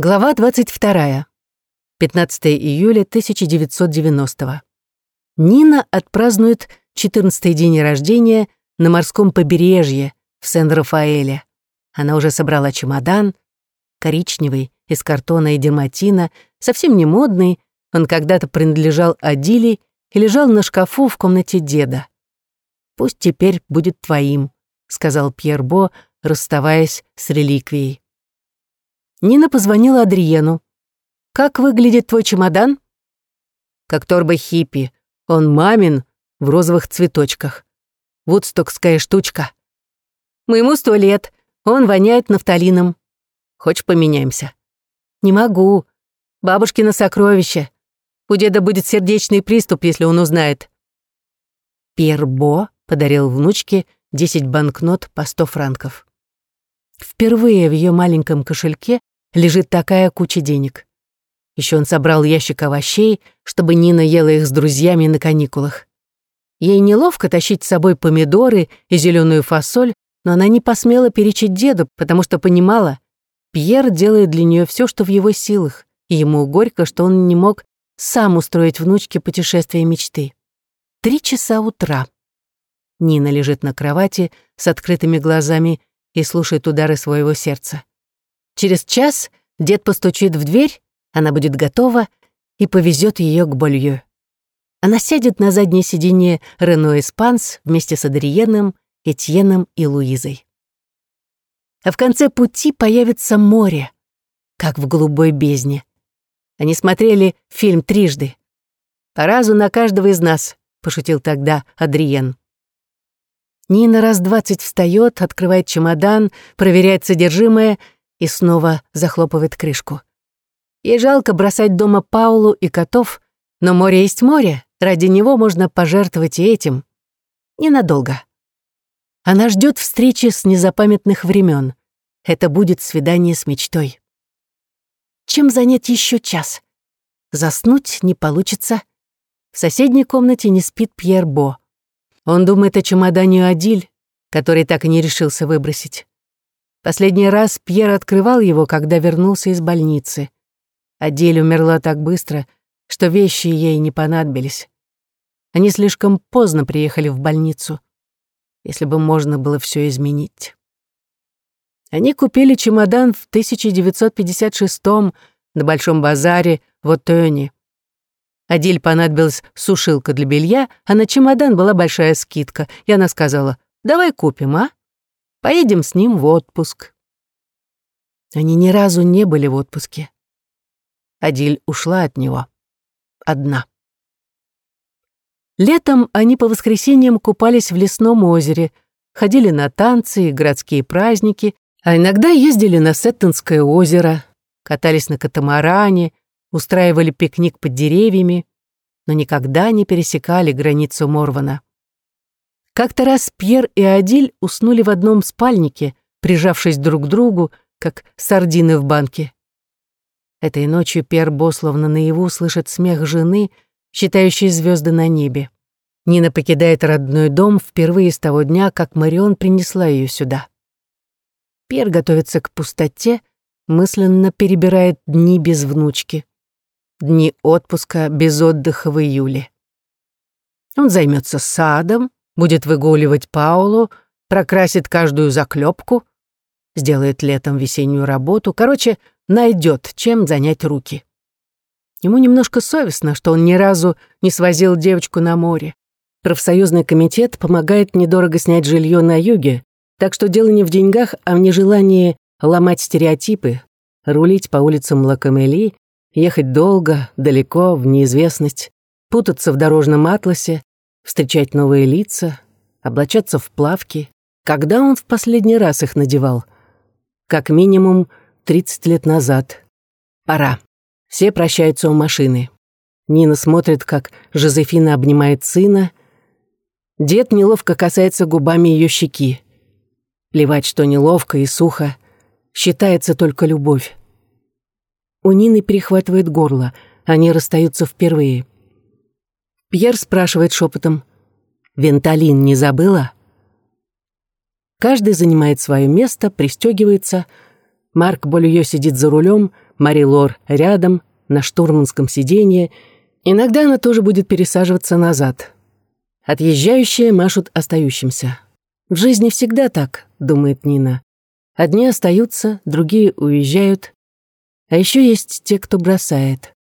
Глава 22. 15 июля 1990. Нина отпразднует 14-й день рождения на морском побережье в Сен-Рафаэле. Она уже собрала чемодан, коричневый, из картона и дерматина, совсем не модный, он когда-то принадлежал Адиле и лежал на шкафу в комнате деда. «Пусть теперь будет твоим», — сказал Пьер Бо, расставаясь с реликвией. Нина позвонила Адриену. «Как выглядит твой чемодан?» «Как торба хиппи. Он мамин, в розовых цветочках. Вудстокская штучка. Моему сто лет. Он воняет нафталином. Хочешь, поменяемся?» «Не могу. Бабушкино сокровище. У деда будет сердечный приступ, если он узнает». Пербо подарил внучке 10 банкнот по 100 франков. Впервые в ее маленьком кошельке лежит такая куча денег. Еще он собрал ящик овощей, чтобы Нина ела их с друзьями на каникулах. Ей неловко тащить с собой помидоры и зеленую фасоль, но она не посмела перечить деду, потому что понимала, Пьер делает для нее все, что в его силах, и ему горько, что он не мог сам устроить внучке путешествие мечты. Три часа утра. Нина лежит на кровати с открытыми глазами и слушает удары своего сердца. Через час дед постучит в дверь, она будет готова и повезет ее к Болью. Она сядет на заднее сиденье Рено Эспанс вместе с Адриеном, Этьеном и Луизой. А в конце пути появится море, как в голубой бездне. Они смотрели фильм трижды. «По разу на каждого из нас», — пошутил тогда Адриен. Нина раз двадцать встает, открывает чемодан, проверяет содержимое — и снова захлопывает крышку. Ей жалко бросать дома Паулу и котов, но море есть море, ради него можно пожертвовать и этим. Ненадолго. Она ждет встречи с незапамятных времен. Это будет свидание с мечтой. Чем занять еще час? Заснуть не получится. В соседней комнате не спит Пьер Бо. Он думает о чемодане Адиль, который так и не решился выбросить. Последний раз Пьер открывал его, когда вернулся из больницы. Адель умерла так быстро, что вещи ей не понадобились. Они слишком поздно приехали в больницу. Если бы можно было все изменить. Они купили чемодан в 1956 на Большом базаре в Отёне. Адиль понадобилась сушилка для белья, а на чемодан была большая скидка, и она сказала, «Давай купим, а?» Поедем с ним в отпуск». Они ни разу не были в отпуске. Адиль ушла от него. Одна. Летом они по воскресеньям купались в лесном озере, ходили на танцы и городские праздники, а иногда ездили на Сеттонское озеро, катались на катамаране, устраивали пикник под деревьями, но никогда не пересекали границу Морвана. Как-то раз Пьер и Адиль уснули в одном спальнике, прижавшись друг к другу, как сардины в банке. Этой ночью Пьер Бо словно наяву слышит смех жены, считающей звезды на небе. Нина покидает родной дом впервые с того дня, как Марион принесла ее сюда. Пьер готовится к пустоте, мысленно перебирает дни без внучки. Дни отпуска без отдыха в июле. Он займется садом, будет выгуливать Паулу, прокрасит каждую заклепку, сделает летом весеннюю работу, короче, найдет, чем занять руки. Ему немножко совестно, что он ни разу не свозил девочку на море. Профсоюзный комитет помогает недорого снять жилье на юге, так что дело не в деньгах, а в нежелании ломать стереотипы, рулить по улицам Лакамели, ехать долго, далеко, в неизвестность, путаться в дорожном атласе, встречать новые лица, облачаться в плавки. Когда он в последний раз их надевал? Как минимум 30 лет назад. Пора. Все прощаются у машины. Нина смотрит, как Жозефина обнимает сына. Дед неловко касается губами ее щеки. Плевать, что неловко и сухо. Считается только любовь. У Нины перехватывает горло. Они расстаются впервые. Пьер спрашивает шепотом. «Венталин не забыла?» Каждый занимает свое место, пристегивается. Марк Болюё сидит за рулем, Мари Лор рядом, на штурманском сиденье. Иногда она тоже будет пересаживаться назад. Отъезжающие машут остающимся. В жизни всегда так, думает Нина. Одни остаются, другие уезжают. А еще есть те, кто бросает.